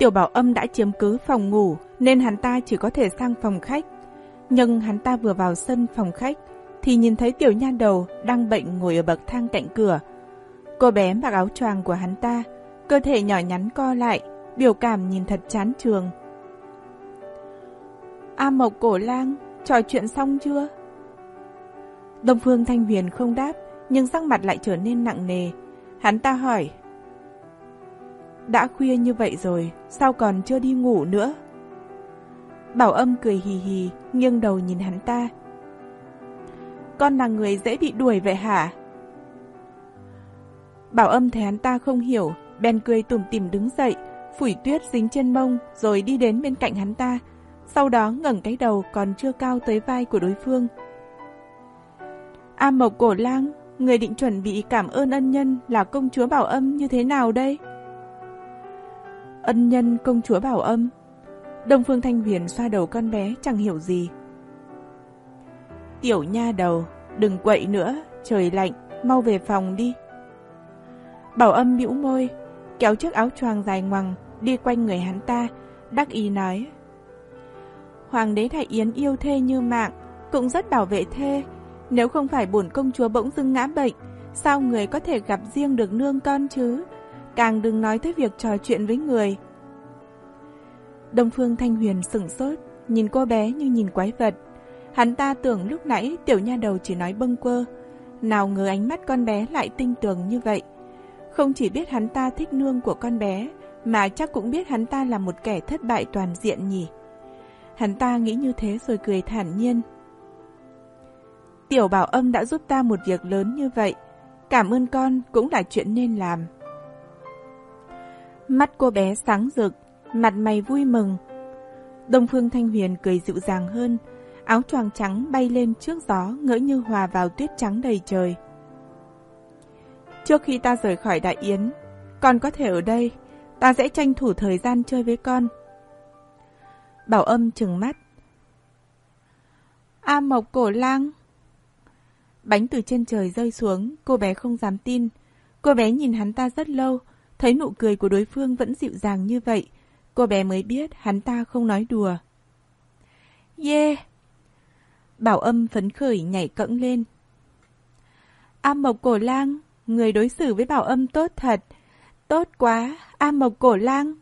Tiểu bảo âm đã chiếm cứ phòng ngủ nên hắn ta chỉ có thể sang phòng khách. Nhưng hắn ta vừa vào sân phòng khách thì nhìn thấy tiểu nha đầu đang bệnh ngồi ở bậc thang cạnh cửa. Cô bé mặc áo choàng của hắn ta, cơ thể nhỏ nhắn co lại, biểu cảm nhìn thật chán trường. A Mộc Cổ Lang, trò chuyện xong chưa? Đông Phương Thanh Huyền không đáp, nhưng sắc mặt lại trở nên nặng nề. Hắn ta hỏi. Đã khuya như vậy rồi, sao còn chưa đi ngủ nữa? Bảo âm cười hì hì, nghiêng đầu nhìn hắn ta. Con là người dễ bị đuổi vậy hả? Bảo âm thấy hắn ta không hiểu, bèn cười tủm tỉm đứng dậy, phủi tuyết dính trên mông rồi đi đến bên cạnh hắn ta. Sau đó ngẩng cái đầu còn chưa cao tới vai của đối phương. A Mộc Cổ Lang, người định chuẩn bị cảm ơn ân nhân là công chúa Bảo Âm như thế nào đây? Ân nhân công chúa Bảo Âm Đông Phương Thanh Huyền xoa đầu con bé chẳng hiểu gì. Tiểu nha đầu, đừng quậy nữa, trời lạnh, mau về phòng đi. Bảo âm bĩu môi, kéo chiếc áo choàng dài ngoằng, đi quanh người hắn ta, đắc ý nói. Hoàng đế Thái Yến yêu thê như mạng, cũng rất bảo vệ thê. Nếu không phải bổn công chúa bỗng dưng ngã bệnh, sao người có thể gặp riêng được nương con chứ? Càng đừng nói tới việc trò chuyện với người. Đông Phương Thanh Huyền sửng sốt, nhìn cô bé như nhìn quái vật. Hắn ta tưởng lúc nãy tiểu nha đầu chỉ nói bâng quơ. Nào ngờ ánh mắt con bé lại tinh tường như vậy. Không chỉ biết hắn ta thích nương của con bé, mà chắc cũng biết hắn ta là một kẻ thất bại toàn diện nhỉ. Hắn ta nghĩ như thế rồi cười thản nhiên. Tiểu bảo âm đã giúp ta một việc lớn như vậy. Cảm ơn con cũng là chuyện nên làm. Mắt cô bé sáng rực, mặt mày vui mừng. Đông Phương Thanh Huyền cười dịu dàng hơn, áo choàng trắng bay lên trước gió ngỡ như hòa vào tuyết trắng đầy trời. Trước khi ta rời khỏi Đại Yến, con có thể ở đây, ta sẽ tranh thủ thời gian chơi với con. Bảo âm trừng mắt. A Mộc Cổ Lang Bánh từ trên trời rơi xuống, cô bé không dám tin. Cô bé nhìn hắn ta rất lâu, thấy nụ cười của đối phương vẫn dịu dàng như vậy. Cô bé mới biết hắn ta không nói đùa. Yeah! Bảo âm phấn khởi nhảy cẫng lên. A Mộc Cổ Lang, người đối xử với Bảo âm tốt thật. Tốt quá, A Mộc Cổ Lang.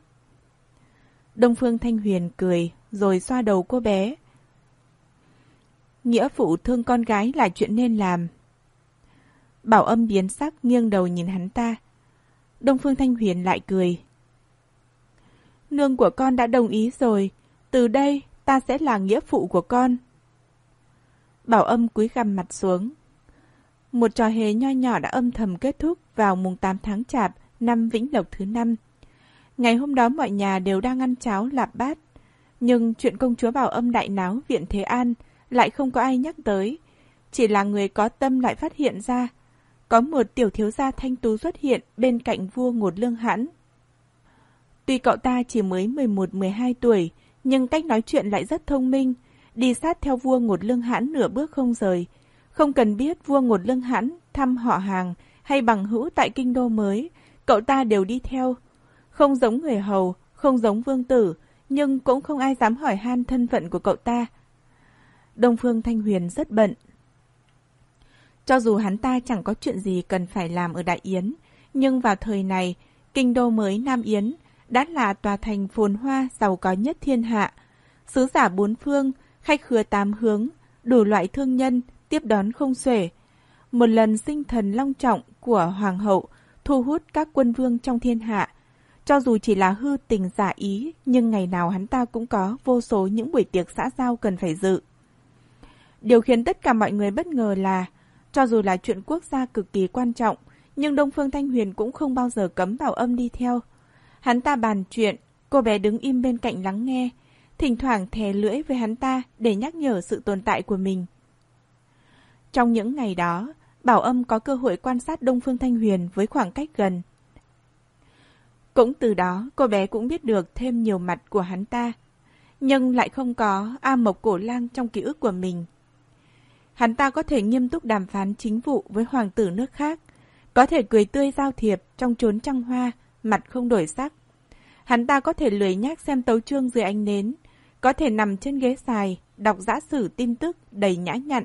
Đông Phương Thanh Huyền cười, rồi xoa đầu cô bé. Nghĩa phụ thương con gái là chuyện nên làm. Bảo âm biến sắc nghiêng đầu nhìn hắn ta. Đông Phương Thanh Huyền lại cười. Nương của con đã đồng ý rồi, từ đây ta sẽ là nghĩa phụ của con. Bảo âm cúi gằm mặt xuống. Một trò hề nho nhỏ đã âm thầm kết thúc vào mùng 8 tháng chạp năm Vĩnh Lộc thứ năm. Ngày hôm đó mọi nhà đều đang ăn cháo lạp bát. Nhưng chuyện công chúa Bảo âm đại náo viện Thế An lại không có ai nhắc tới. Chỉ là người có tâm lại phát hiện ra. Có một tiểu thiếu gia thanh tú xuất hiện bên cạnh vua ngột lương hãn. Tuy cậu ta chỉ mới 11-12 tuổi, nhưng cách nói chuyện lại rất thông minh, đi sát theo vua ngột lương hãn nửa bước không rời. Không cần biết vua ngột lương hãn thăm họ hàng hay bằng hữu tại kinh đô mới, cậu ta đều đi theo. Không giống người hầu, không giống vương tử, nhưng cũng không ai dám hỏi han thân phận của cậu ta. Đông Phương Thanh Huyền rất bận. Cho dù hắn ta chẳng có chuyện gì cần phải làm ở Đại Yến, nhưng vào thời này, kinh đô mới Nam Yến đã là tòa thành phồn hoa giàu có nhất thiên hạ. Sứ giả bốn phương, khách khứa tám hướng, đủ loại thương nhân, tiếp đón không xuể. Một lần sinh thần long trọng của Hoàng hậu thu hút các quân vương trong thiên hạ. Cho dù chỉ là hư tình giả ý, nhưng ngày nào hắn ta cũng có vô số những buổi tiệc xã giao cần phải dự. Điều khiến tất cả mọi người bất ngờ là, cho dù là chuyện quốc gia cực kỳ quan trọng, nhưng Đông Phương Thanh Huyền cũng không bao giờ cấm bảo âm đi theo. Hắn ta bàn chuyện, cô bé đứng im bên cạnh lắng nghe, thỉnh thoảng thè lưỡi với hắn ta để nhắc nhở sự tồn tại của mình. Trong những ngày đó, Bảo Âm có cơ hội quan sát Đông Phương Thanh Huyền với khoảng cách gần. Cũng từ đó, cô bé cũng biết được thêm nhiều mặt của hắn ta, nhưng lại không có A Mộc Cổ Lang trong ký ức của mình. Hắn ta có thể nghiêm túc đàm phán chính vụ với hoàng tử nước khác, có thể cười tươi giao thiệp trong chốn trăng hoa, mặt không đổi sắc. Hắn ta có thể lười nhác xem tấu chương dưới ánh nến, có thể nằm trên ghế xài, đọc giã sử tin tức đầy nhã nhặn.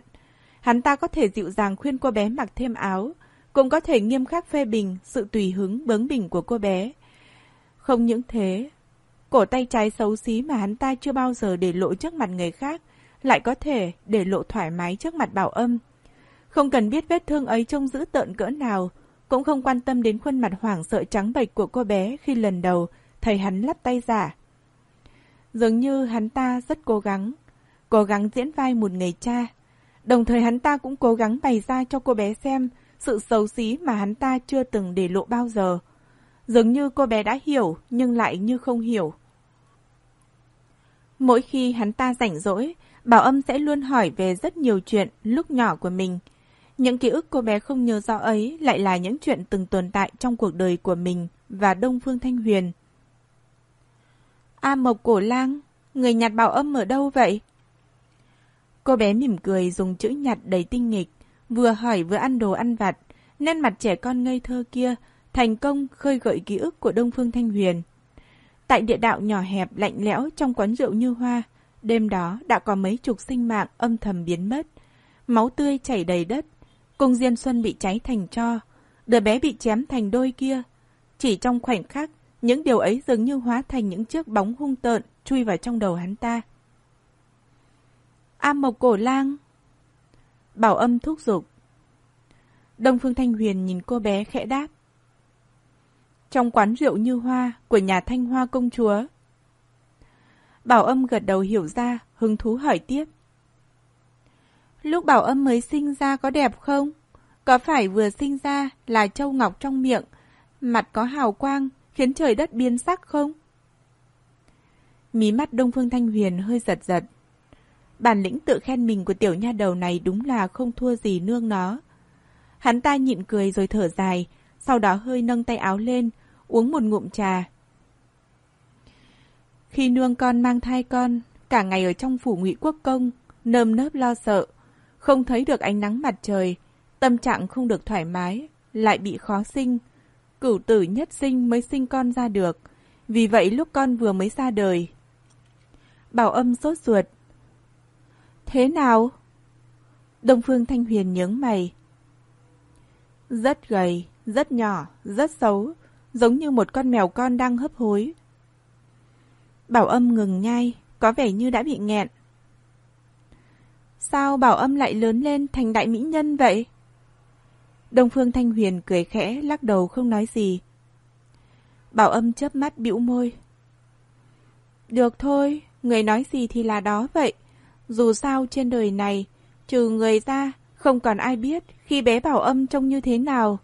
Hắn ta có thể dịu dàng khuyên cô bé mặc thêm áo, cũng có thể nghiêm khắc phê bình sự tùy hứng bướng bỉnh của cô bé. Không những thế, cổ tay trái xấu xí mà hắn ta chưa bao giờ để lộ trước mặt người khác, lại có thể để lộ thoải mái trước mặt bảo âm. Không cần biết vết thương ấy trông dữ tợn cỡ nào, cũng không quan tâm đến khuôn mặt hoảng sợ trắng bệch của cô bé khi lần đầu thầy hắn lắp tay giả. Dường như hắn ta rất cố gắng, cố gắng diễn vai một người cha. Đồng thời hắn ta cũng cố gắng bày ra cho cô bé xem sự xấu xí mà hắn ta chưa từng để lộ bao giờ. Dường như cô bé đã hiểu nhưng lại như không hiểu. Mỗi khi hắn ta rảnh rỗi, Bảo Âm sẽ luôn hỏi về rất nhiều chuyện lúc nhỏ của mình. Những ký ức cô bé không nhớ rõ ấy lại là những chuyện từng tồn tại trong cuộc đời của mình và Đông Phương Thanh Huyền. A Mộc Cổ Lang, người nhặt Bảo Âm ở đâu vậy? Cô bé mỉm cười dùng chữ nhặt đầy tinh nghịch, vừa hỏi vừa ăn đồ ăn vặt, nên mặt trẻ con ngây thơ kia thành công khơi gợi ký ức của Đông Phương Thanh Huyền. Tại địa đạo nhỏ hẹp lạnh lẽo trong quán rượu như hoa, đêm đó đã có mấy chục sinh mạng âm thầm biến mất. Máu tươi chảy đầy đất, cung Diên Xuân bị cháy thành cho, đứa bé bị chém thành đôi kia. Chỉ trong khoảnh khắc, những điều ấy dường như hóa thành những chiếc bóng hung tợn chui vào trong đầu hắn ta. A Mộc Cổ Lang Bảo âm thúc giục. Đông Phương Thanh Huyền nhìn cô bé khẽ đáp. Trong quán rượu như hoa của nhà Thanh Hoa công chúa. Bảo âm gật đầu hiểu ra, hứng thú hỏi tiếp. Lúc bảo âm mới sinh ra có đẹp không? Có phải vừa sinh ra là châu ngọc trong miệng, mặt có hào quang, khiến trời đất biến sắc không? Mí mắt Đông Phương Thanh Huyền hơi giật giật. Bản lĩnh tự khen mình của tiểu nha đầu này đúng là không thua gì nương nó. Hắn ta nhịn cười rồi thở dài, sau đó hơi nâng tay áo lên, uống một ngụm trà. Khi nương con mang thai con, cả ngày ở trong phủ ngụy quốc công, nơm nớp lo sợ, không thấy được ánh nắng mặt trời, tâm trạng không được thoải mái, lại bị khó sinh. Cửu tử nhất sinh mới sinh con ra được, vì vậy lúc con vừa mới ra đời. Bảo âm sốt ruột. Thế nào? Đông Phương Thanh Huyền nhướng mày. Rất gầy, rất nhỏ, rất xấu, giống như một con mèo con đang hấp hối. Bảo âm ngừng nhai, có vẻ như đã bị nghẹn. Sao bảo âm lại lớn lên thành đại mỹ nhân vậy? Đông Phương Thanh Huyền cười khẽ, lắc đầu không nói gì. Bảo âm chớp mắt bĩu môi. Được thôi, người nói gì thì là đó vậy. Dù sao trên đời này, trừ người ra, không còn ai biết khi bé bảo âm trông như thế nào.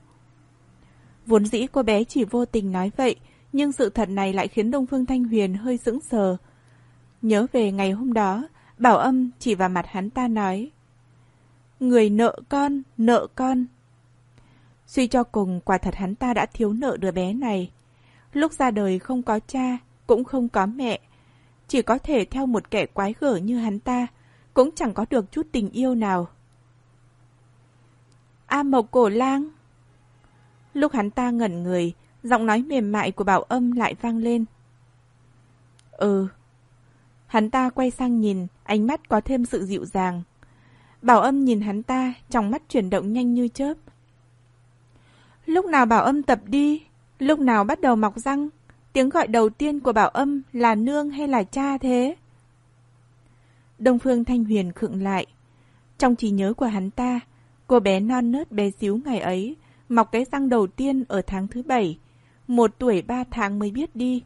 Vốn dĩ cô bé chỉ vô tình nói vậy, nhưng sự thật này lại khiến Đông Phương Thanh Huyền hơi sững sờ. Nhớ về ngày hôm đó, bảo âm chỉ vào mặt hắn ta nói. Người nợ con, nợ con. Suy cho cùng, quả thật hắn ta đã thiếu nợ đứa bé này. Lúc ra đời không có cha, cũng không có mẹ. Chỉ có thể theo một kẻ quái gở như hắn ta, cũng chẳng có được chút tình yêu nào. A Mộc Cổ Lang Lúc hắn ta ngẩn người, giọng nói mềm mại của bảo âm lại vang lên. Ừ. Hắn ta quay sang nhìn, ánh mắt có thêm sự dịu dàng. Bảo âm nhìn hắn ta, trong mắt chuyển động nhanh như chớp. Lúc nào bảo âm tập đi, lúc nào bắt đầu mọc răng, tiếng gọi đầu tiên của bảo âm là nương hay là cha thế? Đông Phương Thanh Huyền khựng lại. Trong trí nhớ của hắn ta, cô bé non nớt bé xíu ngày ấy, mọc cái răng đầu tiên ở tháng thứ bảy. Một tuổi ba tháng mới biết đi.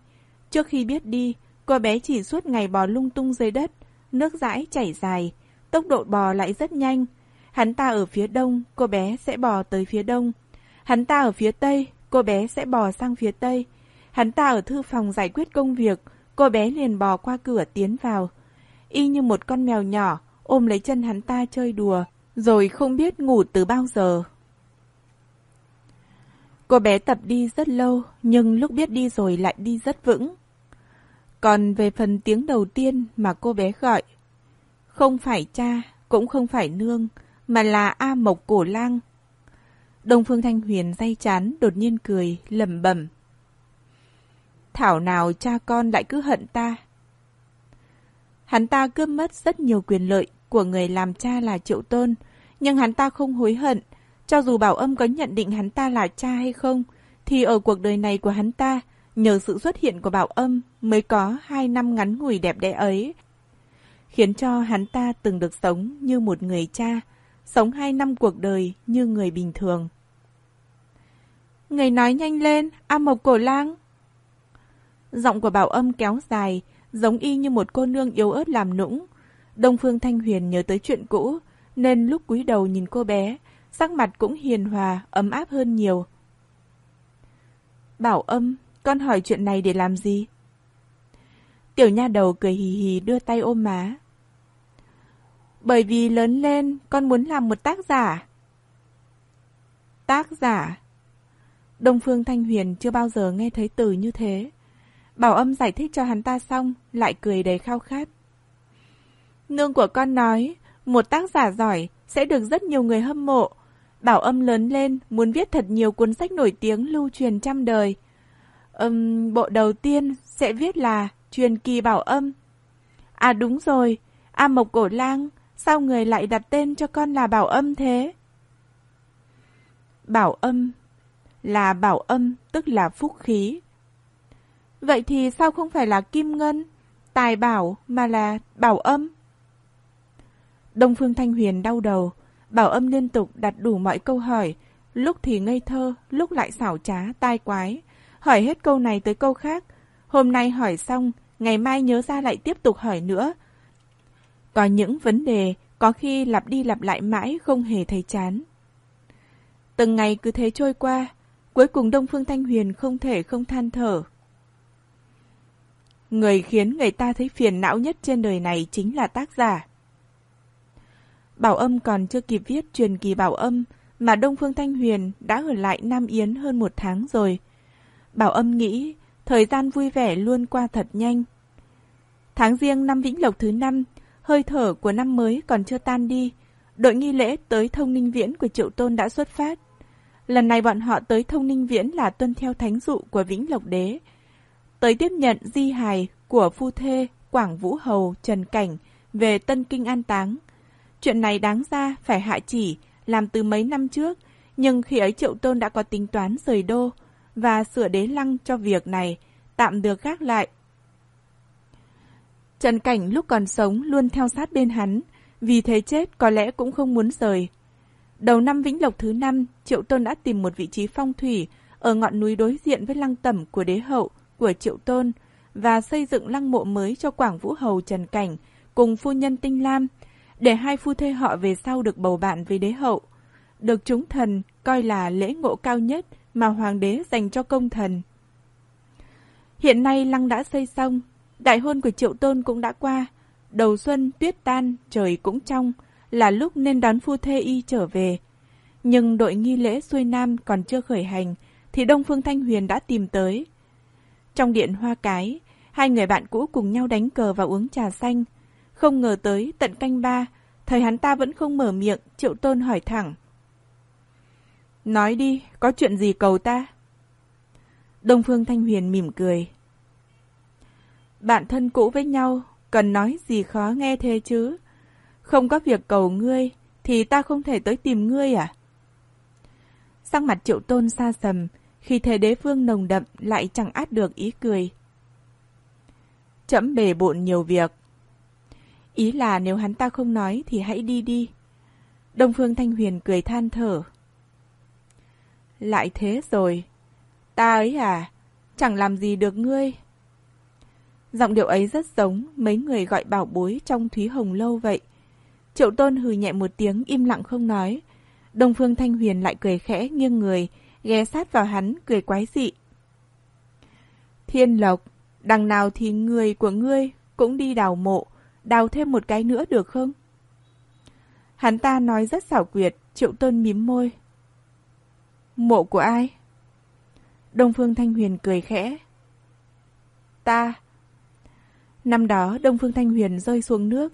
Trước khi biết đi, cô bé chỉ suốt ngày bò lung tung dưới đất, nước dãi chảy dài, tốc độ bò lại rất nhanh. Hắn ta ở phía đông, cô bé sẽ bò tới phía đông. Hắn ta ở phía tây, cô bé sẽ bò sang phía tây. Hắn ta ở thư phòng giải quyết công việc, cô bé liền bò qua cửa tiến vào. Y như một con mèo nhỏ, ôm lấy chân hắn ta chơi đùa, rồi không biết ngủ từ bao giờ. Cô bé tập đi rất lâu, nhưng lúc biết đi rồi lại đi rất vững. Còn về phần tiếng đầu tiên mà cô bé gọi, không phải cha, cũng không phải nương, mà là A Mộc Cổ Lang. Đông Phương Thanh Huyền day chán đột nhiên cười, lẩm bẩm. Thảo nào cha con lại cứ hận ta. Hắn ta cướp mất rất nhiều quyền lợi của người làm cha là Triệu Tôn, nhưng hắn ta không hối hận. Cho dù Bảo Âm có nhận định hắn ta là cha hay không, thì ở cuộc đời này của hắn ta, nhờ sự xuất hiện của Bảo Âm mới có hai năm ngắn ngủi đẹp đẽ ấy, khiến cho hắn ta từng được sống như một người cha, sống hai năm cuộc đời như người bình thường. Người nói nhanh lên, A Mộc Cổ Lang. Giọng của Bảo Âm kéo dài, giống y như một cô nương yếu ớt làm nũng. Đông Phương Thanh Huyền nhớ tới chuyện cũ, nên lúc cúi đầu nhìn cô bé, sắc mặt cũng hiền hòa, ấm áp hơn nhiều. Bảo Âm, con hỏi chuyện này để làm gì? Tiểu nha đầu cười hì hì đưa tay ôm má. Bởi vì lớn lên, con muốn làm một tác giả. Tác giả? Đông Phương Thanh Huyền chưa bao giờ nghe thấy từ như thế. Bảo âm giải thích cho hắn ta xong, lại cười đầy khao khát. Nương của con nói, một tác giả giỏi sẽ được rất nhiều người hâm mộ. Bảo âm lớn lên muốn viết thật nhiều cuốn sách nổi tiếng lưu truyền trăm đời. Um, bộ đầu tiên sẽ viết là Truyền kỳ bảo âm. À đúng rồi, A Mộc Cổ Lang, sao người lại đặt tên cho con là bảo âm thế? Bảo âm là bảo âm tức là phúc khí. Vậy thì sao không phải là kim ngân, tài bảo mà là bảo âm? Đông Phương Thanh Huyền đau đầu, bảo âm liên tục đặt đủ mọi câu hỏi, lúc thì ngây thơ, lúc lại xảo trá, tai quái. Hỏi hết câu này tới câu khác. Hôm nay hỏi xong, ngày mai nhớ ra lại tiếp tục hỏi nữa. Có những vấn đề có khi lặp đi lặp lại mãi không hề thấy chán. Từng ngày cứ thế trôi qua, cuối cùng Đông Phương Thanh Huyền không thể không than thở. Người khiến người ta thấy phiền não nhất trên đời này chính là tác giả. Bảo âm còn chưa kịp viết truyền kỳ bảo âm, mà Đông Phương Thanh Huyền đã ở lại Nam Yến hơn một tháng rồi. Bảo âm nghĩ, thời gian vui vẻ luôn qua thật nhanh. Tháng riêng năm Vĩnh Lộc thứ năm, hơi thở của năm mới còn chưa tan đi. Đội nghi lễ tới thông ninh viễn của Triệu Tôn đã xuất phát. Lần này bọn họ tới thông ninh viễn là tuân theo thánh dụ của Vĩnh Lộc Đế. Tới tiếp nhận di hài của phu thê Quảng Vũ Hầu Trần Cảnh về Tân Kinh An Táng. Chuyện này đáng ra phải hạ chỉ, làm từ mấy năm trước, nhưng khi ấy Triệu Tôn đã có tính toán rời đô và sửa đế lăng cho việc này, tạm được gác lại. Trần Cảnh lúc còn sống luôn theo sát bên hắn, vì thế chết có lẽ cũng không muốn rời. Đầu năm Vĩnh Lộc thứ năm, Triệu Tôn đã tìm một vị trí phong thủy ở ngọn núi đối diện với lăng tẩm của đế hậu của Triệu Tôn và xây dựng lăng mộ mới cho Quảng Vũ Hầu Trần Cảnh cùng phu nhân Tinh Lam để hai phu thê họ về sau được bầu bạn với đế hậu. Được chúng thần coi là lễ ngộ cao nhất mà hoàng đế dành cho công thần. Hiện nay lăng đã xây xong, đại hôn của Triệu Tôn cũng đã qua, đầu xuân tuyết tan, trời cũng trong, là lúc nên đón phu thê y trở về. Nhưng đội nghi lễ xuôi nam còn chưa khởi hành, thì Đông Phương Thanh Huyền đã tìm tới. Trong điện hoa cái, hai người bạn cũ cùng nhau đánh cờ và uống trà xanh. Không ngờ tới tận canh ba, thầy hắn ta vẫn không mở miệng, Triệu Tôn hỏi thẳng. Nói đi, có chuyện gì cầu ta? Đông Phương Thanh Huyền mỉm cười. Bạn thân cũ với nhau, cần nói gì khó nghe thế chứ? Không có việc cầu ngươi, thì ta không thể tới tìm ngươi à? Sang mặt triệu tôn xa sầm, khi thế đế phương nồng đậm lại chẳng át được ý cười. Chấm bề bộn nhiều việc. Ý là nếu hắn ta không nói thì hãy đi đi. Đông Phương Thanh Huyền cười than thở. Lại thế rồi. Ta ấy à, chẳng làm gì được ngươi. Giọng điệu ấy rất giống mấy người gọi bảo bối trong Thúy Hồng Lâu vậy. Triệu Tôn hừ nhẹ một tiếng im lặng không nói. Đông Phương Thanh Huyền lại cười khẽ nghiêng người, ghé sát vào hắn, cười quái dị. Thiên Lộc, đằng nào thì người của ngươi cũng đi đào mộ, đào thêm một cái nữa được không? Hắn ta nói rất xảo quyệt, Triệu Tôn mím môi. Mộ của ai? Đông Phương Thanh Huyền cười khẽ. Ta. Năm đó Đông Phương Thanh Huyền rơi xuống nước,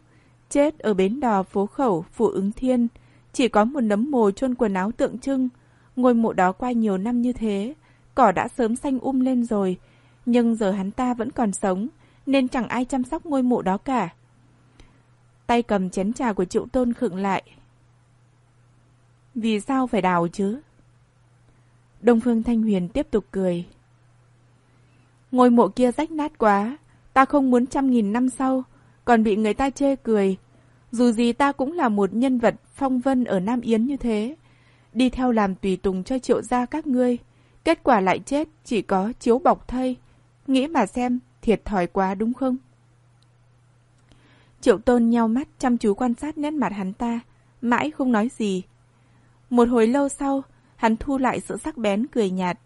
chết ở bến đò phố khẩu phủ ứng thiên, chỉ có một nấm mồ chôn quần áo tượng trưng. Ngôi mộ đó qua nhiều năm như thế, cỏ đã sớm xanh um lên rồi, Nhưng giờ hắn ta vẫn còn sống, nên chẳng ai chăm sóc ngôi mộ đó cả. Tay cầm chén trà của triệu tôn khựng lại. Vì sao phải đào chứ? Đông Phương Thanh Huyền tiếp tục cười. Ngôi mộ kia rách nát quá, ta không muốn trăm nghìn năm sau, còn bị người ta chê cười. Dù gì ta cũng là một nhân vật phong vân ở Nam Yến như thế. Đi theo làm tùy tùng cho triệu gia các ngươi. Kết quả lại chết, chỉ có chiếu bọc thây. Nghĩ mà xem, thiệt thòi quá đúng không? Triệu tôn nhau mắt chăm chú quan sát nét mặt hắn ta, mãi không nói gì. Một hồi lâu sau, hắn thu lại sự sắc bén cười nhạt.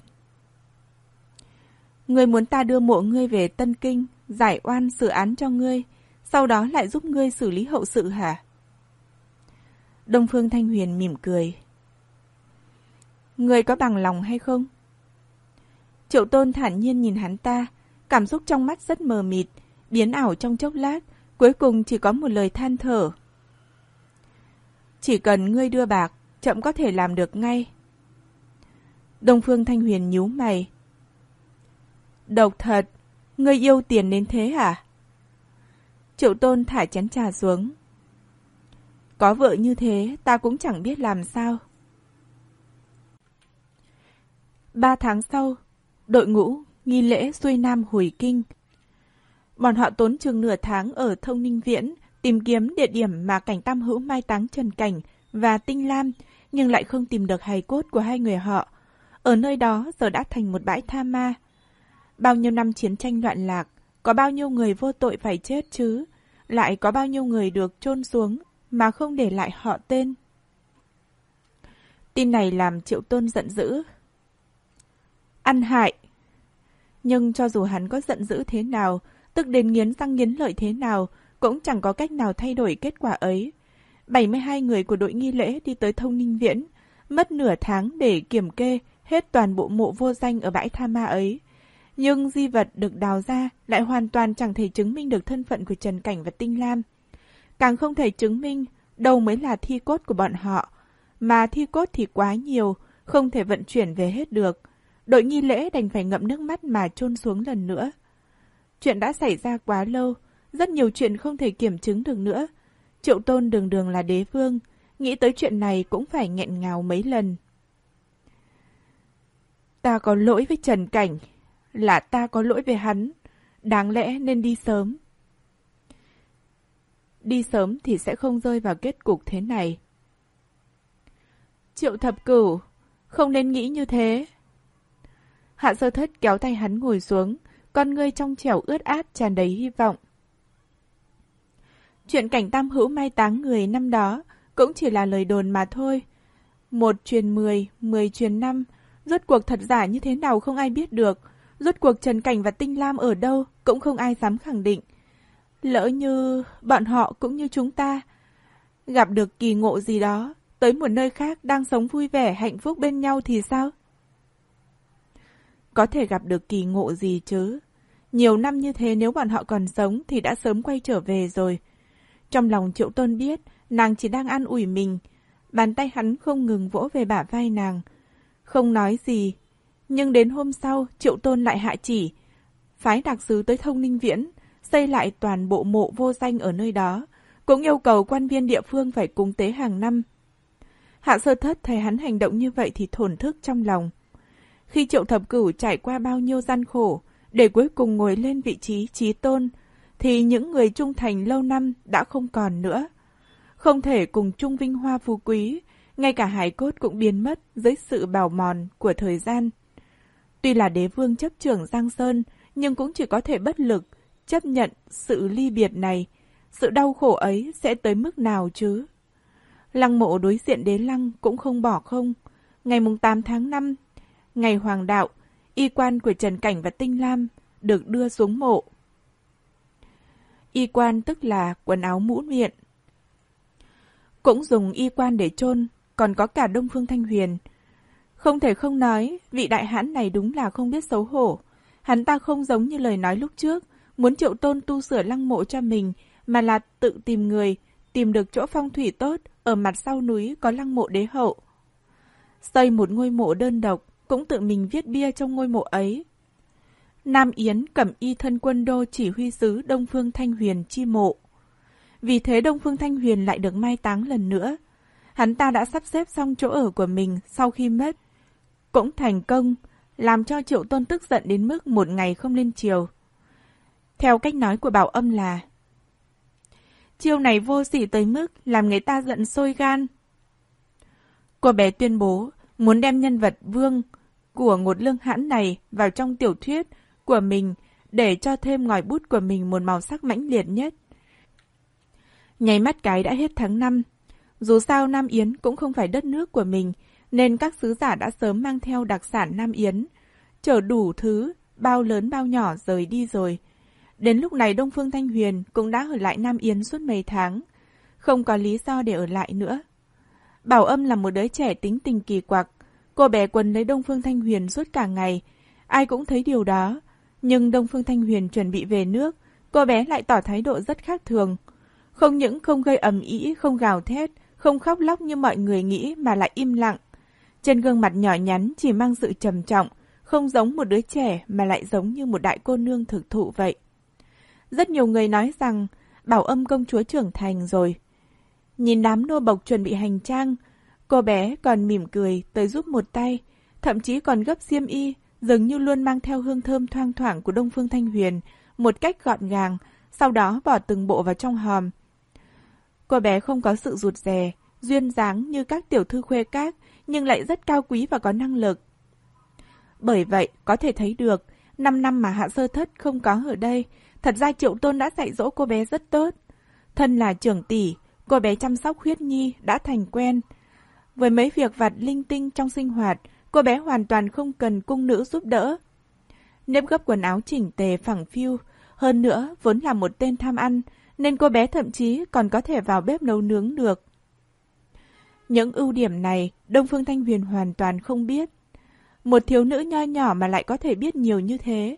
Ngươi muốn ta đưa mộ ngươi về Tân Kinh, giải oan xử án cho ngươi, sau đó lại giúp ngươi xử lý hậu sự hả? Đông Phương Thanh Huyền mỉm cười. Ngươi có bằng lòng hay không? Triệu Tôn thản nhiên nhìn hắn ta, cảm xúc trong mắt rất mờ mịt, biến ảo trong chốc lát, cuối cùng chỉ có một lời than thở. Chỉ cần ngươi đưa bạc, chậm có thể làm được ngay. Đông Phương Thanh Huyền nhíu mày. Độc thật, ngươi yêu tiền đến thế hả? Triệu Tôn thả chén trà xuống. Có vợ như thế, ta cũng chẳng biết làm sao. Ba tháng sau, đội ngũ, nghi lễ xuôi nam hồi kinh. Bọn họ tốn chừng nửa tháng ở Thông Ninh Viễn, tìm kiếm địa điểm mà cảnh tam hữu mai táng Trần Cảnh và Tinh Lam, nhưng lại không tìm được hài cốt của hai người họ. Ở nơi đó giờ đã thành một bãi tha ma. Bao nhiêu năm chiến tranh loạn lạc, có bao nhiêu người vô tội phải chết chứ? Lại có bao nhiêu người được chôn xuống mà không để lại họ tên? Tin này làm Triệu Tôn giận dữ. Ăn hại! Nhưng cho dù hắn có giận dữ thế nào, tức đến nghiến răng nghiến lợi thế nào, cũng chẳng có cách nào thay đổi kết quả ấy. 72 người của đội nghi lễ đi tới thông ninh viễn, mất nửa tháng để kiểm kê hết toàn bộ mộ vô danh ở bãi tha ma ấy. Nhưng di vật được đào ra lại hoàn toàn chẳng thể chứng minh được thân phận của Trần Cảnh và Tinh Lam. Càng không thể chứng minh đâu mới là thi cốt của bọn họ. Mà thi cốt thì quá nhiều, không thể vận chuyển về hết được. Đội nghi lễ đành phải ngậm nước mắt mà chôn xuống lần nữa. Chuyện đã xảy ra quá lâu, rất nhiều chuyện không thể kiểm chứng được nữa. Triệu Tôn đường đường là đế vương, nghĩ tới chuyện này cũng phải nghẹn ngào mấy lần. Ta có lỗi với Trần Cảnh, là ta có lỗi với hắn, đáng lẽ nên đi sớm. Đi sớm thì sẽ không rơi vào kết cục thế này. Triệu thập cửu, không nên nghĩ như thế. Hạ sơ thất kéo tay hắn ngồi xuống, con ngươi trong trẻo ướt át tràn đầy hy vọng. Chuyện cảnh tam hữu mai táng người năm đó cũng chỉ là lời đồn mà thôi. Một truyền mười, mười truyền năm, rốt cuộc thật giả như thế nào không ai biết được. Rốt cuộc Trần Cảnh và Tinh Lam ở đâu cũng không ai dám khẳng định. Lỡ như bọn họ cũng như chúng ta, gặp được kỳ ngộ gì đó, tới một nơi khác đang sống vui vẻ hạnh phúc bên nhau thì sao? Có thể gặp được kỳ ngộ gì chứ? Nhiều năm như thế nếu bọn họ còn sống thì đã sớm quay trở về rồi. Trong lòng Triệu Tôn biết, nàng chỉ đang an ủi mình. Bàn tay hắn không ngừng vỗ về bả vai nàng. Không nói gì. Nhưng đến hôm sau, Triệu Tôn lại hạ chỉ. Phái đặc sứ tới thông ninh viễn, xây lại toàn bộ mộ vô danh ở nơi đó. Cũng yêu cầu quan viên địa phương phải cúng tế hàng năm. Hạ sơ thất thấy hắn hành động như vậy thì thổn thức trong lòng. Khi triệu thập cửu trải qua bao nhiêu gian khổ, để cuối cùng ngồi lên vị trí trí tôn, thì những người trung thành lâu năm đã không còn nữa. Không thể cùng chung vinh hoa phú quý, ngay cả hải cốt cũng biến mất dưới sự bào mòn của thời gian. Tuy là đế vương chấp trưởng Giang Sơn, nhưng cũng chỉ có thể bất lực, chấp nhận sự ly biệt này. Sự đau khổ ấy sẽ tới mức nào chứ? Lăng mộ đối diện đế lăng cũng không bỏ không. Ngày 8 tháng 5, ngày hoàng đạo, y quan của Trần Cảnh và Tinh Lam được đưa xuống mộ. Y quan tức là quần áo mũ miệng. Cũng dùng y quan để chôn, còn có cả Đông Phương Thanh Huyền. Không thể không nói, vị đại hãn này đúng là không biết xấu hổ. Hắn ta không giống như lời nói lúc trước, muốn triệu tôn tu sửa lăng mộ cho mình, mà là tự tìm người, tìm được chỗ phong thủy tốt, ở mặt sau núi có lăng mộ đế hậu. Xây một ngôi mộ đơn độc, cũng tự mình viết bia trong ngôi mộ ấy. Nam Yến cẩm y thân quân đô chỉ huy sứ Đông Phương Thanh Huyền chi mộ. Vì thế Đông Phương Thanh Huyền lại được mai táng lần nữa. Hắn ta đã sắp xếp xong chỗ ở của mình sau khi mất. Cũng thành công, làm cho Triệu Tôn tức giận đến mức một ngày không lên chiều. Theo cách nói của Bảo Âm là Chiêu này vô sỉ tới mức làm người ta giận sôi gan. Cô bé tuyên bố muốn đem nhân vật vương của ngột lương hãn này vào trong tiểu thuyết của mình để cho thêm ngòi bút của mình một màu sắc mãnh liệt nhất. Nháy mắt cái đã hết tháng 5. Dù sao Nam Yến cũng không phải đất nước của mình, nên các sứ giả đã sớm mang theo đặc sản Nam Yến, chở đủ thứ, bao lớn bao nhỏ rời đi rồi. Đến lúc này Đông Phương Thanh Huyền cũng đã ở lại Nam Yến suốt mấy tháng, không có lý do để ở lại nữa. Bảo âm là một đứa trẻ tính tình kỳ quặc, cô bé quấn lấy Đông Phương Thanh Huyền suốt cả ngày, ai cũng thấy điều đó. Nhưng Đông Phương Thanh Huyền chuẩn bị về nước, cô bé lại tỏ thái độ rất khác thường. Không những không gây ầm ĩ, không gào thét, không khóc lóc như mọi người nghĩ mà lại im lặng. Trên gương mặt nhỏ nhắn chỉ mang sự trầm trọng, không giống một đứa trẻ mà lại giống như một đại cô nương thực thụ vậy. Rất nhiều người nói rằng bảo âm công chúa trưởng thành rồi. Nhìn đám nô bộc chuẩn bị hành trang, cô bé còn mỉm cười tới giúp một tay, thậm chí còn gấp xiêm y, dường như luôn mang theo hương thơm thoang thoảng của Đông Phương Thanh Huyền, một cách gọn gàng, sau đó bỏ từng bộ vào trong hòm. Cô bé không có sự rụt rè, duyên dáng như các tiểu thư khuê các, nhưng lại rất cao quý và có năng lực. Bởi vậy, có thể thấy được, 5 năm mà Hạ Sơ Thất không có ở đây, thật ra Triệu Tôn đã dạy dỗ cô bé rất tốt. Thân là trưởng tỷ, cô bé chăm sóc huyết nhi đã thành quen. Với mấy việc vặt linh tinh trong sinh hoạt, cô bé hoàn toàn không cần cung nữ giúp đỡ. Nếp gấp quần áo chỉnh tề phẳng phiu, hơn nữa vốn là một tên tham ăn, nên cô bé thậm chí còn có thể vào bếp nấu nướng được. Những ưu điểm này, Đông Phương Thanh Huyền hoàn toàn không biết. Một thiếu nữ nho nhỏ mà lại có thể biết nhiều như thế.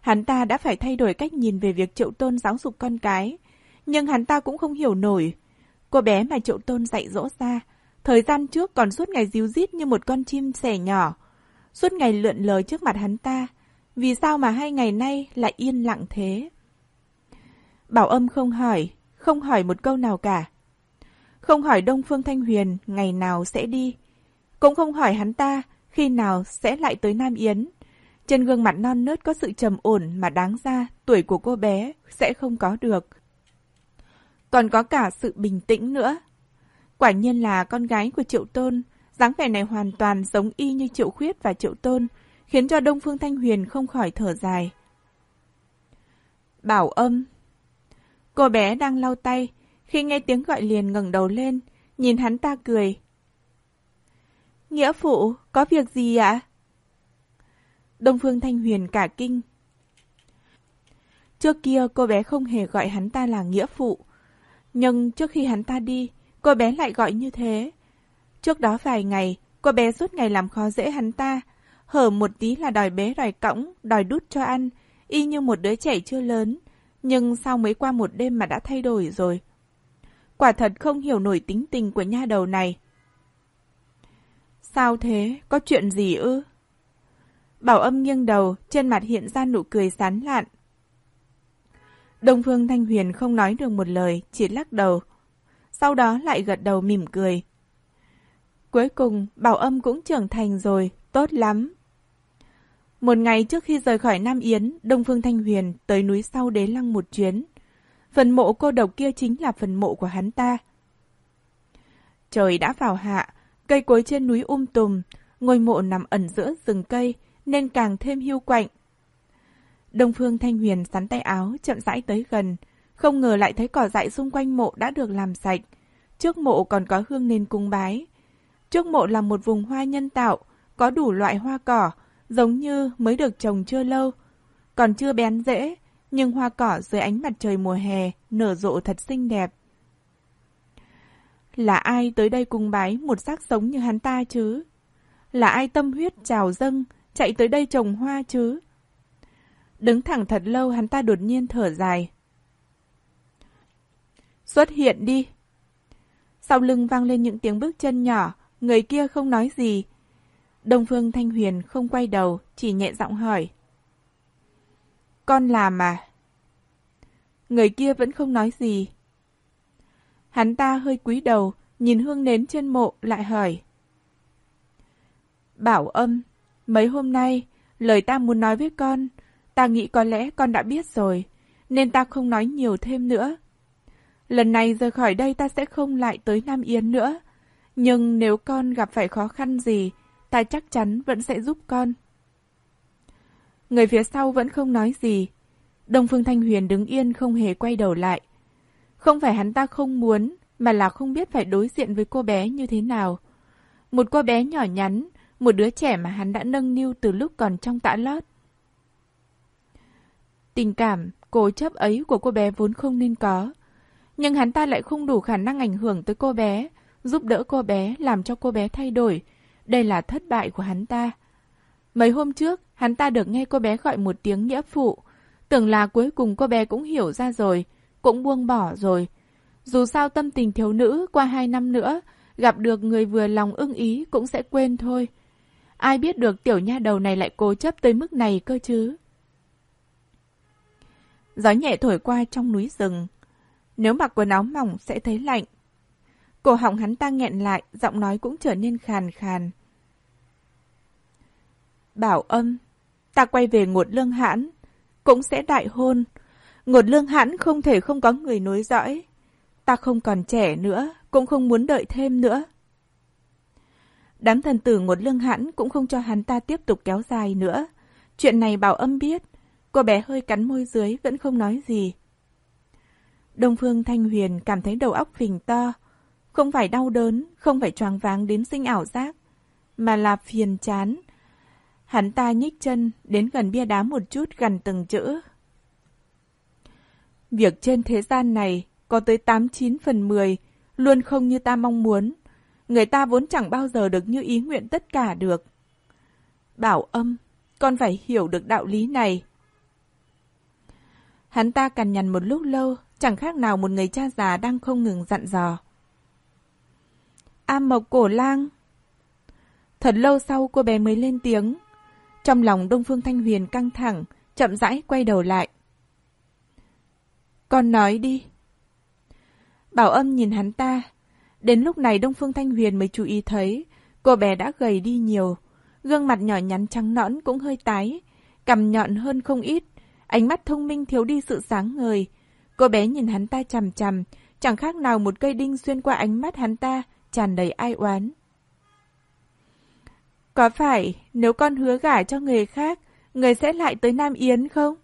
Hắn ta đã phải thay đổi cách nhìn về việc triệu tôn giáo dục con cái. Nhưng hắn ta cũng không hiểu nổi. Cô bé mà triệu tôn dạy dỗ ra, thời gian trước còn suốt ngày díu dít như một con chim sẻ nhỏ. Suốt ngày lượn lờ trước mặt hắn ta. Vì sao mà hai ngày nay lại yên lặng thế? Bảo âm không hỏi, không hỏi một câu nào cả. Không hỏi Đông Phương Thanh Huyền ngày nào sẽ đi. Cũng không hỏi hắn ta khi nào sẽ lại tới Nam Yến. Trên gương mặt non nớt có sự trầm ổn mà đáng ra tuổi của cô bé sẽ không có được. Còn có cả sự bình tĩnh nữa. Quả nhiên là con gái của Triệu Tôn, dáng vẻ này hoàn toàn giống y như Triệu Khuyết và Triệu Tôn, khiến cho Đông Phương Thanh Huyền không khỏi thở dài. Bảo âm Cô bé đang lau tay, khi nghe tiếng gọi liền ngẩng đầu lên, nhìn hắn ta cười. Nghĩa phụ, có việc gì ạ? Đông Phương Thanh Huyền cả kinh. Trước kia cô bé không hề gọi hắn ta là nghĩa phụ. Nhưng trước khi hắn ta đi, cô bé lại gọi như thế. Trước đó vài ngày, cô bé suốt ngày làm khó dễ hắn ta. Hở một tí là đòi bế đòi cõng, đòi đút cho ăn, y như một đứa trẻ chưa lớn. Nhưng sao mới qua một đêm mà đã thay đổi rồi? Quả thật không hiểu nổi tính tình của nha đầu này. Sao thế? Có chuyện gì ư? Bảo âm nghiêng đầu, trên mặt hiện ra nụ cười sán lạn. Đông Phương Thanh Huyền không nói được một lời, chỉ lắc đầu. Sau đó lại gật đầu mỉm cười. Cuối cùng, Bảo âm cũng trưởng thành rồi, tốt lắm. Một ngày trước khi rời khỏi Nam Yến, Đông Phương Thanh Huyền tới núi sau đế lăng một chuyến. Phần mộ cô độc kia chính là phần mộ của hắn ta. Trời đã vào hạ, cây cối trên núi um tùm, ngôi mộ nằm ẩn giữa rừng cây nên càng thêm hiu quạnh. Đông Phương Thanh Huyền sắn tay áo chậm rãi tới gần, không ngờ lại thấy cỏ dại xung quanh mộ đã được làm sạch. Trước mộ còn có hương nền cung bái. Trước mộ là một vùng hoa nhân tạo, có đủ loại hoa cỏ, giống như mới được trồng chưa lâu. Còn chưa bén rễ, nhưng hoa cỏ dưới ánh mặt trời mùa hè nở rộ thật xinh đẹp. Là ai tới đây cung bái một xác sống như hắn ta chứ? Là ai tâm huyết trào dâng, chạy tới đây trồng hoa chứ? Đứng thẳng thật lâu hắn ta đột nhiên thở dài. Xuất hiện đi! Sau lưng vang lên những tiếng bước chân nhỏ, người kia không nói gì. Đông Phương Thanh Huyền không quay đầu, chỉ nhẹ giọng hỏi. Con làm à? Người kia vẫn không nói gì. Hắn ta hơi cúi đầu, nhìn hương nến trên mộ lại hỏi. Bảo âm, mấy hôm nay, lời ta muốn nói với con, ta nghĩ có lẽ con đã biết rồi, nên ta không nói nhiều thêm nữa. Lần này rời khỏi đây ta sẽ không lại tới Nam Yến nữa. Nhưng nếu con gặp phải khó khăn gì, ta chắc chắn vẫn sẽ giúp con. Người phía sau vẫn không nói gì. Đông Phương Thanh Huyền đứng yên không hề quay đầu lại. Không phải hắn ta không muốn, mà là không biết phải đối diện với cô bé như thế nào. Một cô bé nhỏ nhắn, một đứa trẻ mà hắn đã nâng niu từ lúc còn trong tã lót. Tình cảm, cố chấp ấy của cô bé vốn không nên có. Nhưng hắn ta lại không đủ khả năng ảnh hưởng tới cô bé, giúp đỡ cô bé, làm cho cô bé thay đổi. Đây là thất bại của hắn ta. Mấy hôm trước, hắn ta được nghe cô bé gọi một tiếng nghĩa phụ. Tưởng là cuối cùng cô bé cũng hiểu ra rồi, cũng buông bỏ rồi. Dù sao tâm tình thiếu nữ qua hai năm nữa, gặp được người vừa lòng ưng ý cũng sẽ quên thôi. Ai biết được tiểu nha đầu này lại cố chấp tới mức này cơ chứ? Gió nhẹ thổi qua trong núi rừng. Nếu mặc quần áo mỏng sẽ thấy lạnh. Cổ họng hắn ta nghẹn lại, giọng nói cũng trở nên khàn khàn. Bảo âm, ta quay về ngột lương hãn, cũng sẽ đại hôn. Ngột lương hãn không thể không có người nối dõi. Ta không còn trẻ nữa, cũng không muốn đợi thêm nữa. Đám thần tử ngột lương hãn cũng không cho hắn ta tiếp tục kéo dài nữa. Chuyện này bảo âm biết, cô bé hơi cắn môi dưới vẫn không nói gì. Đông Phương Thanh Huyền cảm thấy đầu óc phình to, không phải đau đớn, không phải choáng váng đến sinh ảo giác, mà là phiền chán. Hắn ta nhích chân đến gần bia đá một chút gần từng chữ. Việc trên thế gian này có tới 89 phần 10, luôn không như ta mong muốn. Người ta vốn chẳng bao giờ được như ý nguyện tất cả được. Bảo âm, con phải hiểu được đạo lý này. Hắn ta cằn nhằn một lúc lâu, chẳng khác nào một người cha già đang không ngừng dặn dò. A Mộc Cổ Lang. Thật lâu sau cô bé mới lên tiếng. Trong lòng Đông Phương Thanh Huyền căng thẳng, chậm rãi quay đầu lại. Con nói đi. Bảo âm nhìn hắn ta. Đến lúc này Đông Phương Thanh Huyền mới chú ý thấy cô bé đã gầy đi nhiều. Gương mặt nhỏ nhắn trắng nõn cũng hơi tái, cằm nhọn hơn không ít, ánh mắt thông minh thiếu đi sự sáng ngời. Cô bé nhìn hắn ta chằm chằm, chẳng khác nào một cây đinh xuyên qua ánh mắt hắn ta, tràn đầy ai oán. Có phải nếu con hứa gả cho người khác, người sẽ lại tới Nam Yến không?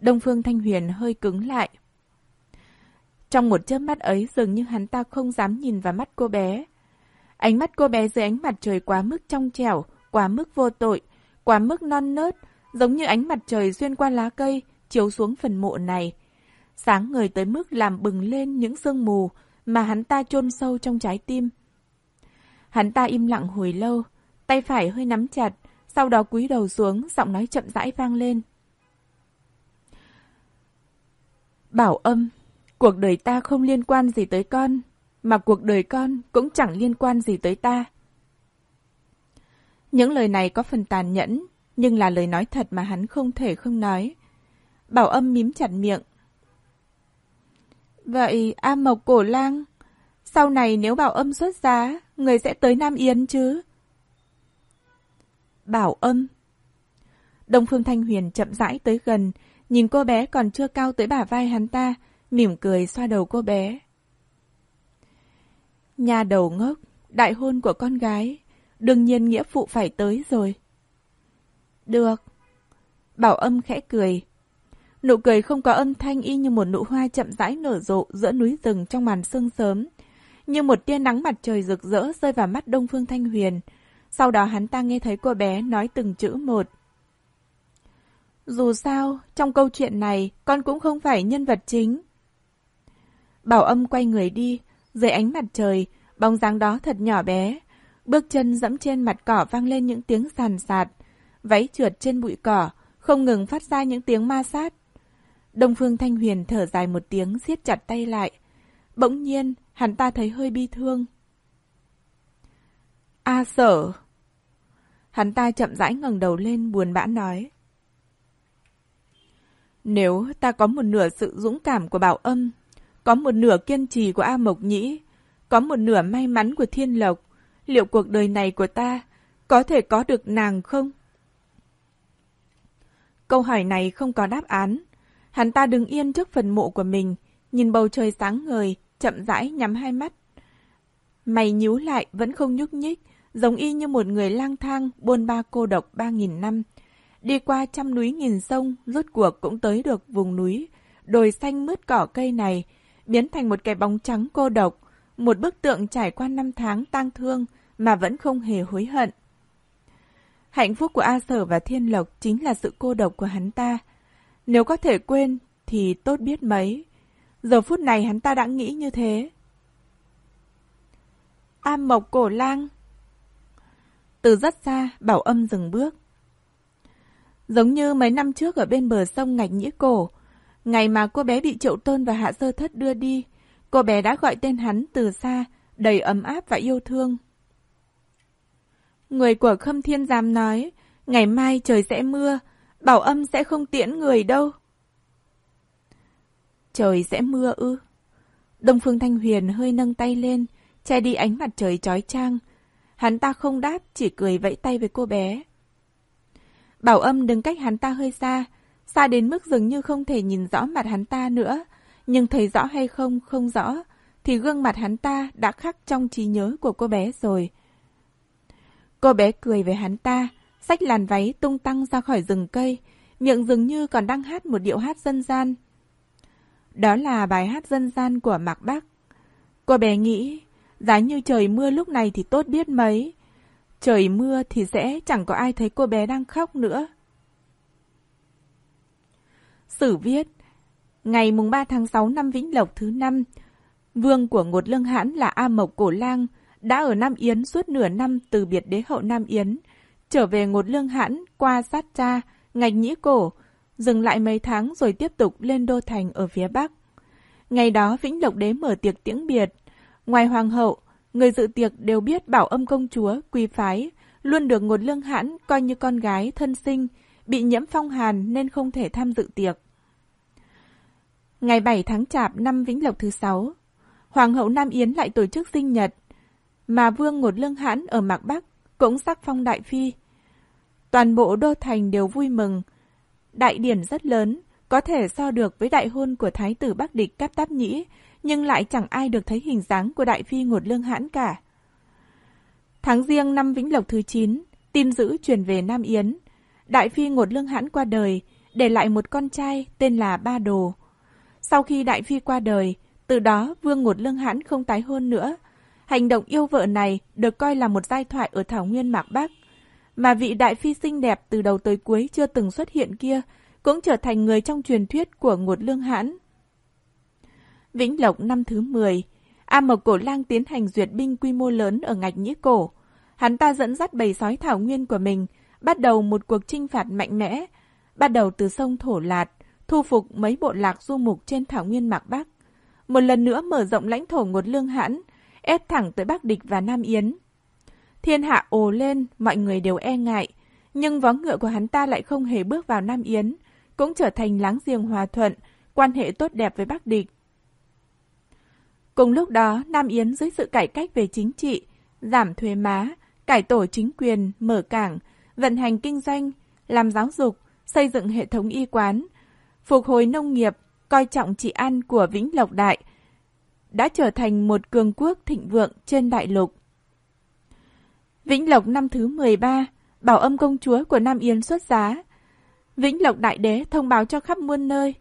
Đông Phương Thanh Huyền hơi cứng lại. Trong một chớp mắt ấy dường như hắn ta không dám nhìn vào mắt cô bé. Ánh mắt cô bé dưới ánh mặt trời quá mức trong trẻo, quá mức vô tội, quá mức non nớt, giống như ánh mặt trời xuyên qua lá cây, chiếu xuống phần mộ này. Sáng người tới mức làm bừng lên những sương mù, mà hắn ta chôn sâu trong trái tim. Hắn ta im lặng hồi lâu, tay phải hơi nắm chặt, sau đó cúi đầu xuống, giọng nói chậm rãi vang lên. Bảo âm, cuộc đời ta không liên quan gì tới con, mà cuộc đời con cũng chẳng liên quan gì tới ta. Những lời này có phần tàn nhẫn, nhưng là lời nói thật mà hắn không thể không nói. Bảo âm mím chặt miệng, Vậy A Mộc Cổ Lang, sau này nếu bảo âm xuất giá, người sẽ tới Nam Yến chứ? Bảo âm Đông Phương Thanh Huyền chậm rãi tới gần, nhìn cô bé còn chưa cao tới bả vai hắn ta, mỉm cười xoa đầu cô bé. Nhà đầu ngốc, đại hôn của con gái, đương nhiên nghĩa phụ phải tới rồi. Được. Bảo âm khẽ cười, Nụ cười không có âm thanh y như một nụ hoa chậm rãi nở rộ giữa núi rừng trong màn sương sớm. Như một tia nắng mặt trời rực rỡ rơi vào mắt Đông Phương Thanh Huyền. Sau đó hắn ta nghe thấy cô bé nói từng chữ một. Dù sao, trong câu chuyện này, con cũng không phải nhân vật chính. Bảo âm quay người đi, dưới ánh mặt trời, bóng dáng đó thật nhỏ bé. Bước chân dẫm trên mặt cỏ vang lên những tiếng sàn sạt. Váy trượt trên bụi cỏ, không ngừng phát ra những tiếng ma sát. Đông Phương Thanh Huyền thở dài một tiếng siết chặt tay lại. Bỗng nhiên, hắn ta thấy hơi bi thương. A sở! Hắn ta chậm rãi ngẩng đầu lên buồn bã nói. Nếu ta có một nửa sự dũng cảm của Bảo Âm, có một nửa kiên trì của A Mộc Nhĩ, có một nửa may mắn của Thiên Lộc, liệu cuộc đời này của ta có thể có được nàng không? Câu hỏi này không có đáp án. Hắn ta đứng yên trước phần mộ của mình, nhìn bầu trời sáng ngời, chậm rãi nhắm hai mắt. Mày nhíu lại vẫn không nhúc nhích, giống y như một người lang thang buôn ba cô độc ba nghìn năm. Đi qua trăm núi nghìn sông, rốt cuộc cũng tới được vùng núi, đồi xanh mướt cỏ cây này, biến thành một cái bóng trắng cô độc, một bức tượng trải qua năm tháng tang thương mà vẫn không hề hối hận. Hạnh phúc của A Sở và Thiên Lộc chính là sự cô độc của hắn ta. Nếu có thể quên thì tốt biết mấy. Giờ phút này hắn ta đã nghĩ như thế. am Mộc Cổ Lang Từ rất xa, Bảo Âm dừng bước. Giống như mấy năm trước ở bên bờ sông Ngạch Nhĩ Cổ, ngày mà cô bé bị Triệu Tôn và Hạ Sơ Thất đưa đi, cô bé đã gọi tên hắn từ xa, đầy ấm áp và yêu thương. Người của Khâm Thiên Giám nói, ngày mai trời sẽ mưa, bảo âm sẽ không tiễn người đâu. Trời sẽ mưa ư? Đông Phương Thanh Huyền hơi nâng tay lên, che đi ánh mặt trời chói chang. Hắn ta không đáp, chỉ cười vẫy tay với cô bé. Bảo âm đứng cách hắn ta hơi xa, xa đến mức dường như không thể nhìn rõ mặt hắn ta nữa. Nhưng thấy rõ hay không, không rõ, thì gương mặt hắn ta đã khắc trong trí nhớ của cô bé rồi. Cô bé cười với hắn ta, xách làn váy tung tăng ra khỏi rừng cây, miệng dường như còn đang hát một điệu hát dân gian. Đó là bài hát dân gian của Mạc Bắc. Cô bé nghĩ, giá như trời mưa lúc này thì tốt biết mấy. Trời mưa thì sẽ chẳng có ai thấy cô bé đang khóc nữa. Sử viết, ngày mùng 3 tháng 6 năm Vĩnh Lộc thứ năm, vương của ngột lương hãn là A Mộc Cổ Lang, đã ở Nam Yến suốt nửa năm từ biệt đế hậu Nam Yến, trở về ngột lương hãn qua sát cha, ngạch nhĩ cổ, dừng lại mấy tháng rồi tiếp tục lên đô thành ở phía Bắc. Ngày đó Vĩnh Lộc Đế mở tiệc tiễn biệt. Ngoài hoàng hậu, người dự tiệc đều biết bảo âm công chúa, quy phái, luôn được ngột lương hãn coi như con gái thân sinh, bị nhiễm phong hàn nên không thể tham dự tiệc. Ngày 7 tháng Chạp năm Vĩnh Lộc thứ 6, Hoàng hậu Nam Yến lại tổ chức sinh nhật, mà vương ngột lương hãn ở Mạc Bắc cũng sắc phong đại phi. Toàn bộ đô thành đều vui mừng. Đại điển rất lớn, có thể so được với đại hôn của thái tử Bắc Địch Cáp Táp Nhĩ, nhưng lại chẳng ai được thấy hình dáng của đại phi ngột lương hãn cả. Tháng riêng năm Vĩnh Lộc thứ 9, tin dữ truyền về Nam Yến. Đại phi ngột lương hãn qua đời, để lại một con trai tên là Ba Đồ. Sau khi đại phi qua đời, từ đó vương ngột lương hãn không tái hôn nữa, Hành động yêu vợ này được coi là một giai thoại ở Thảo Nguyên Mạc Bắc. Mà vị đại phi xinh đẹp từ đầu tới cuối chưa từng xuất hiện kia cũng trở thành người trong truyền thuyết của Ngột Lương Hãn. Vĩnh Lộc năm thứ 10, A Mộc Cổ Lang tiến hành duyệt binh quy mô lớn ở ngạch Nhĩ Cổ. Hắn ta dẫn dắt bầy sói thảo nguyên của mình, bắt đầu một cuộc chinh phạt mạnh mẽ, bắt đầu từ sông Thổ Lạt, thu phục mấy bộ lạc du mục trên thảo nguyên Mạc Bắc. Một lần nữa mở rộng lãnh thổ Ngột Lương Hãn, ép thẳng tới Bắc Địch và Nam Yến. Thiên hạ ồ lên, mọi người đều e ngại, nhưng vó ngựa của hắn ta lại không hề bước vào Nam Yến, cũng trở thành láng giềng hòa thuận, quan hệ tốt đẹp với Bắc Địch. Cùng lúc đó, Nam Yến dưới sự cải cách về chính trị, giảm thuế má, cải tổ chính quyền, mở cảng, vận hành kinh doanh, làm giáo dục, xây dựng hệ thống y quán, phục hồi nông nghiệp, coi trọng trị an của Vĩnh Lộc Đại, đã trở thành một cường quốc thịnh vượng trên đại lục. Vĩnh Lộc năm thứ 13, bảo âm công chúa của Nam Yến xuất giá. Vĩnh Lộc đại đế thông báo cho khắp muôn nơi.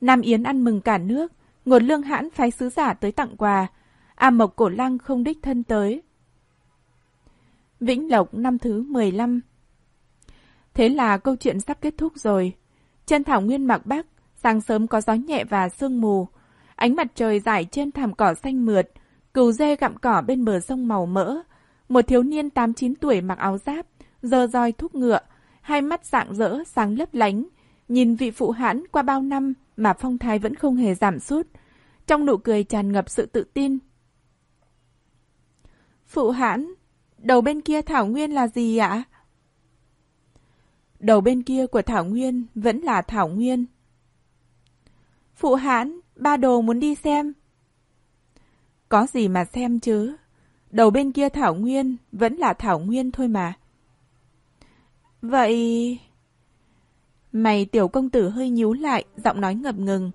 Nam Yến ăn mừng cả nước, ngột lương hãn phái sứ giả tới tặng quà. A Mộc Cổ Lăng không đích thân tới. Vĩnh Lộc năm thứ 15 Thế là câu chuyện sắp kết thúc rồi. Trên thảo nguyên mạc Bắc, sáng sớm có gió nhẹ và sương mù. Ánh mặt trời rải trên thảm cỏ xanh mượt, cừu dê gặm cỏ bên bờ sông màu mỡ. Một thiếu niên 8-9 tuổi mặc áo giáp, dơ roi thúc ngựa, hai mắt dạng dỡ sáng lấp lánh. Nhìn vị phụ hãn qua bao năm mà phong thái vẫn không hề giảm sút. Trong nụ cười tràn ngập sự tự tin. Phụ hãn, đầu bên kia Thảo Nguyên là gì ạ? Đầu bên kia của Thảo Nguyên vẫn là Thảo Nguyên. Phụ hãn, ba đồ muốn đi xem. Có gì mà xem chứ? Đầu bên kia Thảo Nguyên vẫn là Thảo Nguyên thôi mà. Vậy... Mày tiểu công tử hơi nhíu lại, giọng nói ngập ngừng.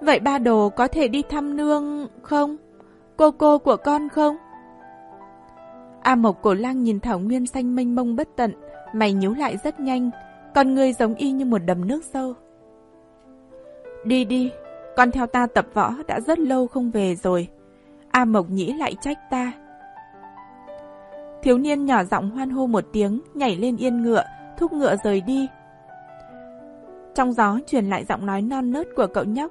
Vậy ba đồ có thể đi thăm nương không? Cô cô của con không? A Mộc Cổ Lang nhìn Thảo Nguyên xanh mênh mông bất tận, mày nhíu lại rất nhanh, con người giống y như một đầm nước sâu. Đi đi, con theo ta tập võ đã rất lâu không về rồi. A Mộc Nhĩ lại trách ta. Thiếu niên nhỏ giọng hoan hô một tiếng, nhảy lên yên ngựa, thúc ngựa rời đi. Trong gió truyền lại giọng nói non nớt của cậu nhóc.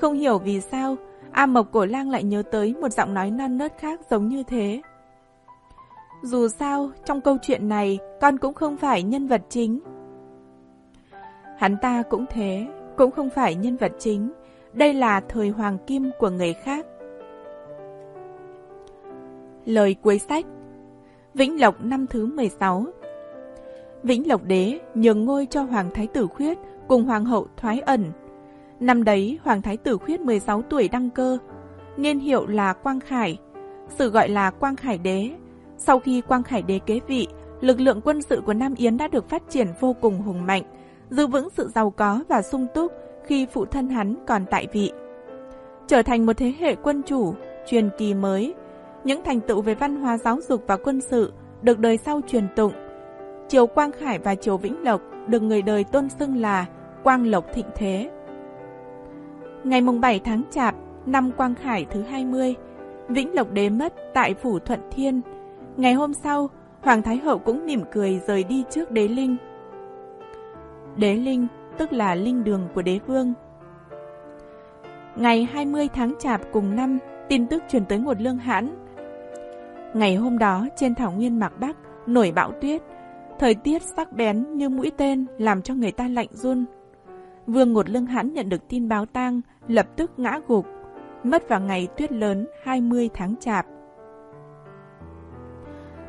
Không hiểu vì sao, A Mộc Cổ Lang lại nhớ tới một giọng nói non nớt khác giống như thế. Dù sao, trong câu chuyện này, con cũng không phải nhân vật chính. Hắn ta cũng thế, cũng không phải nhân vật chính. Đây là thời hoàng kim của người khác. Lời cuối sách Vĩnh Lộc năm thứ 16 Vĩnh Lộc Đế nhường ngôi cho Hoàng Thái Tử Khuyết cùng Hoàng hậu Thoái Ẩn. Năm đấy, Hoàng Thái Tử Khuyết 16 tuổi đăng cơ, niên hiệu là Quang Khải, sự gọi là Quang Khải Đế. Sau khi Quang Khải Đế kế vị, lực lượng quân sự của Nam Yến đã được phát triển vô cùng hùng mạnh, giữ vững sự giàu có và sung túc khi phụ thân hắn còn tại vị. Trở thành một thế hệ quân chủ, truyền kỳ mới, những thành tựu về văn hóa giáo dục và quân sự được đời sau truyền tụng. Triều Quang Khải và Triều Vĩnh Lộc được người đời tôn xưng là Quang Lộc Thịnh Thế. Ngày mùng 7 tháng Chạp, năm Quang Khải thứ 20, Vĩnh Lộc Đế mất tại Phủ Thuận Thiên. Ngày hôm sau, Hoàng Thái Hậu cũng mỉm cười rời đi trước đế linh. Đế linh tức là linh đường của đế vương. Ngày 20 tháng Chạp cùng năm, tin tức truyền tới một lương hãn. Ngày hôm đó, trên thảo nguyên Mạc Bắc, nổi bão tuyết. Thời tiết sắc bén như mũi tên làm cho người ta lạnh run. Vương Ngột Lương Hãn nhận được tin báo tang, lập tức ngã gục, mất vào ngày tuyết lớn 20 tháng Chạp.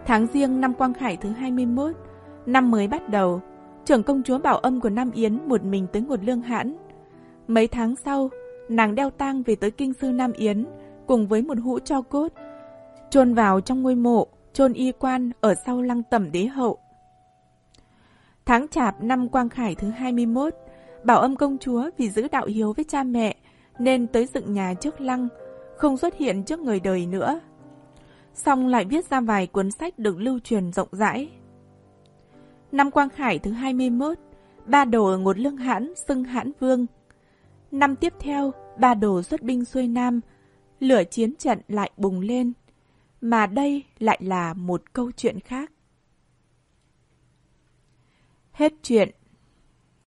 Tháng riêng năm Quang Khải thứ 21, năm mới bắt đầu, trưởng công chúa Bảo Âm của Nam Yến một mình tới Ngột Lương Hãn. Mấy tháng sau, nàng đeo tang về tới kinh sư Nam Yến, cùng với một hũ cho cốt, chôn vào trong ngôi mộ, chôn y quan ở sau lăng tẩm đế hậu. Tháng chạp năm Quang Khải thứ 21, Bảo âm công chúa vì giữ đạo hiếu với cha mẹ nên tới dựng nhà trước lăng, không xuất hiện trước người đời nữa. Xong lại viết ra vài cuốn sách được lưu truyền rộng rãi. Năm Quang Khải thứ 21, ba đồ ở ngột lương hãn xưng hãn vương. Năm tiếp theo, ba đồ xuất binh xuôi nam, lửa chiến trận lại bùng lên. Mà đây lại là một câu chuyện khác. Hết chuyện